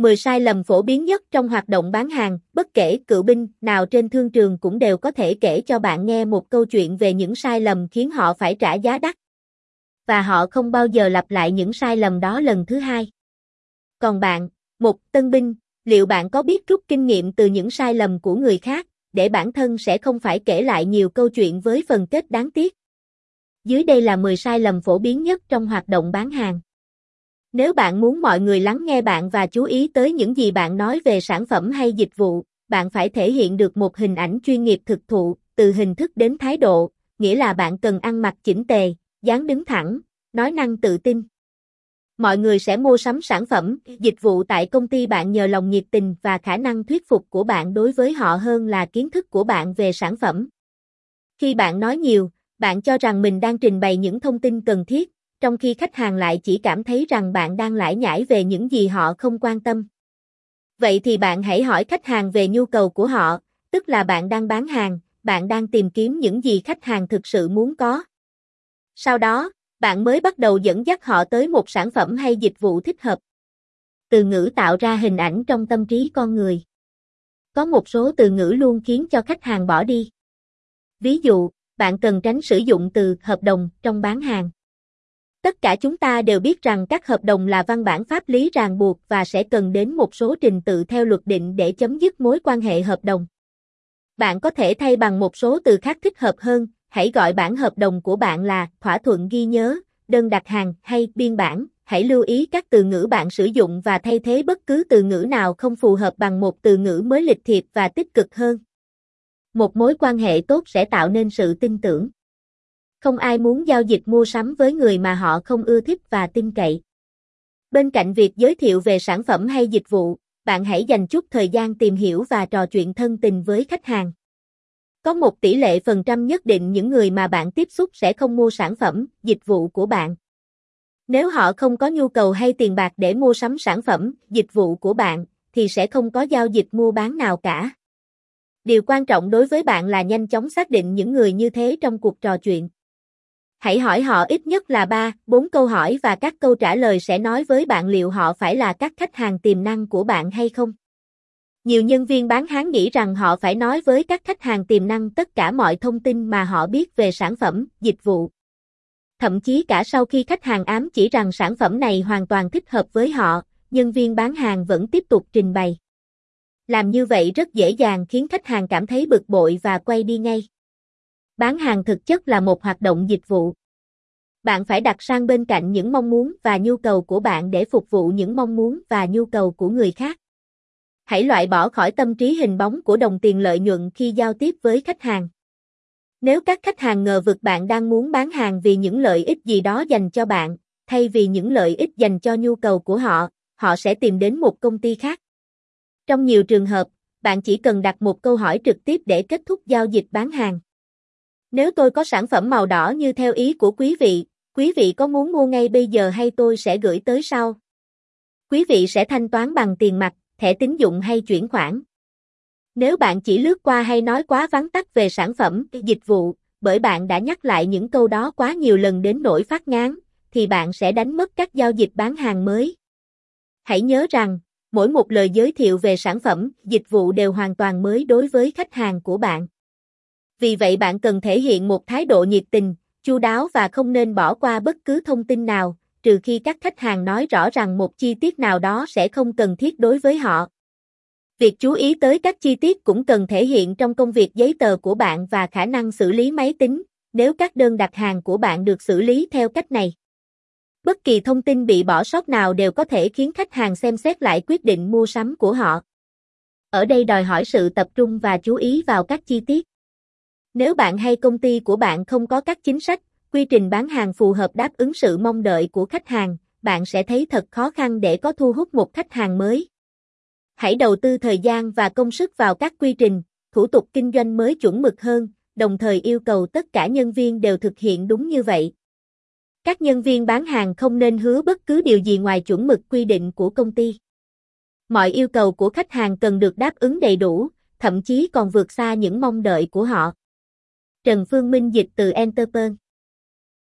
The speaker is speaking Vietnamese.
10 sai lầm phổ biến nhất trong hoạt động bán hàng, bất kể cựu binh nào trên thương trường cũng đều có thể kể cho bạn nghe một câu chuyện về những sai lầm khiến họ phải trả giá đắt. Và họ không bao giờ lặp lại những sai lầm đó lần thứ hai. Còn bạn, một tân binh, liệu bạn có biết rút kinh nghiệm từ những sai lầm của người khác, để bản thân sẽ không phải kể lại nhiều câu chuyện với phần kết đáng tiếc? Dưới đây là 10 sai lầm phổ biến nhất trong hoạt động bán hàng. Nếu bạn muốn mọi người lắng nghe bạn và chú ý tới những gì bạn nói về sản phẩm hay dịch vụ, bạn phải thể hiện được một hình ảnh chuyên nghiệp thực thụ, từ hình thức đến thái độ, nghĩa là bạn cần ăn mặc chỉnh tề, dáng đứng thẳng, nói năng tự tin. Mọi người sẽ mua sắm sản phẩm, dịch vụ tại công ty bạn nhờ lòng nhiệt tình và khả năng thuyết phục của bạn đối với họ hơn là kiến thức của bạn về sản phẩm. Khi bạn nói nhiều, bạn cho rằng mình đang trình bày những thông tin cần thiết, trong khi khách hàng lại chỉ cảm thấy rằng bạn đang lải nhải về những gì họ không quan tâm. Vậy thì bạn hãy hỏi khách hàng về nhu cầu của họ, tức là bạn đang bán hàng, bạn đang tìm kiếm những gì khách hàng thực sự muốn có. Sau đó, bạn mới bắt đầu dẫn dắt họ tới một sản phẩm hay dịch vụ thích hợp. Từ ngữ tạo ra hình ảnh trong tâm trí con người. Có một số từ ngữ luôn khiến cho khách hàng bỏ đi. Ví dụ, bạn cần tránh sử dụng từ hợp đồng trong bán hàng. Tất cả chúng ta đều biết rằng các hợp đồng là văn bản pháp lý ràng buộc và sẽ cần đến một số trình tự theo luật định để chấm dứt mối quan hệ hợp đồng. Bạn có thể thay bằng một số từ khác thích hợp hơn, hãy gọi bản hợp đồng của bạn là thỏa thuận ghi nhớ, đơn đặt hàng hay biên bản. Hãy lưu ý các từ ngữ bạn sử dụng và thay thế bất cứ từ ngữ nào không phù hợp bằng một từ ngữ mới lịch thiệp và tích cực hơn. Một mối quan hệ tốt sẽ tạo nên sự tin tưởng. Không ai muốn giao dịch mua sắm với người mà họ không ưa thích và tin cậy. Bên cạnh việc giới thiệu về sản phẩm hay dịch vụ, bạn hãy dành chút thời gian tìm hiểu và trò chuyện thân tình với khách hàng. Có một tỷ lệ phần trăm nhất định những người mà bạn tiếp xúc sẽ không mua sản phẩm, dịch vụ của bạn. Nếu họ không có nhu cầu hay tiền bạc để mua sắm sản phẩm, dịch vụ của bạn, thì sẽ không có giao dịch mua bán nào cả. Điều quan trọng đối với bạn là nhanh chóng xác định những người như thế trong cuộc trò chuyện. Hãy hỏi họ ít nhất là 3, 4 câu hỏi và các câu trả lời sẽ nói với bạn liệu họ phải là các khách hàng tiềm năng của bạn hay không. Nhiều nhân viên bán hàng nghĩ rằng họ phải nói với các khách hàng tiềm năng tất cả mọi thông tin mà họ biết về sản phẩm, dịch vụ. Thậm chí cả sau khi khách hàng ám chỉ rằng sản phẩm này hoàn toàn thích hợp với họ, nhân viên bán hàng vẫn tiếp tục trình bày. Làm như vậy rất dễ dàng khiến khách hàng cảm thấy bực bội và quay đi ngay. Bán hàng thực chất là một hoạt động dịch vụ. Bạn phải đặt sang bên cạnh những mong muốn và nhu cầu của bạn để phục vụ những mong muốn và nhu cầu của người khác. Hãy loại bỏ khỏi tâm trí hình bóng của đồng tiền lợi nhuận khi giao tiếp với khách hàng. Nếu các khách hàng ngờ vực bạn đang muốn bán hàng vì những lợi ích gì đó dành cho bạn, thay vì những lợi ích dành cho nhu cầu của họ, họ sẽ tìm đến một công ty khác. Trong nhiều trường hợp, bạn chỉ cần đặt một câu hỏi trực tiếp để kết thúc giao dịch bán hàng. Nếu tôi có sản phẩm màu đỏ như theo ý của quý vị, quý vị có muốn mua ngay bây giờ hay tôi sẽ gửi tới sau? Quý vị sẽ thanh toán bằng tiền mặt, thẻ tín dụng hay chuyển khoản. Nếu bạn chỉ lướt qua hay nói quá vắn tắt về sản phẩm, dịch vụ, bởi bạn đã nhắc lại những câu đó quá nhiều lần đến nỗi phát ngán, thì bạn sẽ đánh mất các giao dịch bán hàng mới. Hãy nhớ rằng, mỗi một lời giới thiệu về sản phẩm, dịch vụ đều hoàn toàn mới đối với khách hàng của bạn. Vì vậy bạn cần thể hiện một thái độ nhiệt tình, chu đáo và không nên bỏ qua bất cứ thông tin nào, trừ khi các khách hàng nói rõ rằng một chi tiết nào đó sẽ không cần thiết đối với họ. Việc chú ý tới các chi tiết cũng cần thể hiện trong công việc giấy tờ của bạn và khả năng xử lý máy tính, nếu các đơn đặt hàng của bạn được xử lý theo cách này. Bất kỳ thông tin bị bỏ sót nào đều có thể khiến khách hàng xem xét lại quyết định mua sắm của họ. Ở đây đòi hỏi sự tập trung và chú ý vào các chi tiết. Nếu bạn hay công ty của bạn không có các chính sách, quy trình bán hàng phù hợp đáp ứng sự mong đợi của khách hàng, bạn sẽ thấy thật khó khăn để có thu hút một khách hàng mới. Hãy đầu tư thời gian và công sức vào các quy trình, thủ tục kinh doanh mới chuẩn mực hơn, đồng thời yêu cầu tất cả nhân viên đều thực hiện đúng như vậy. Các nhân viên bán hàng không nên hứa bất cứ điều gì ngoài chuẩn mực quy định của công ty. Mọi yêu cầu của khách hàng cần được đáp ứng đầy đủ, thậm chí còn vượt xa những mong đợi của họ. Trần Phương Minh dịch từ Enterprise.